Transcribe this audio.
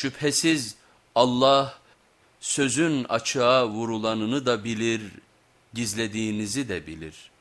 Şüphesiz Allah sözün açığa vurulanını da bilir, gizlediğinizi de bilir.''